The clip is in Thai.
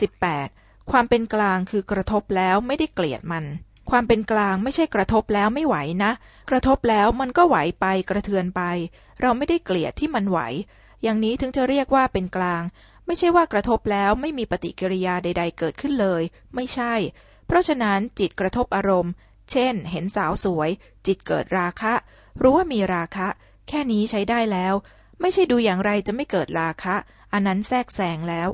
18. ความเป็นกลางคือกระทบแล้วไม่ได้เกลียดมัน ความเป็นกลางไม่ใช่กระทบแล้วไม่ไหวนะ กระทบแล้วมันก็ไหวไปกระเทือนไป เราไม่ได้เกลียดที่มันไหว อย่างนี้ถึงจะเรียกว่าเป็นกลาง ไม่ใช่ว่ากระทบแล้วไม่มีปฏิกิริยาใด ๆ เกิดขึ้นเลย ไม่ใช่ เพราะฉะนั้นจิตกระทบอารมณ์ เช่น เห็นสาวสวย จิตเกิดราคะ รู้ว่ามีราคะ แค่นี้ใช้ได้แล้ว ไม่ใช่ดูอย่างไรจะไม่เกิดราคะ อันนั้นแทรกแซงแล้ว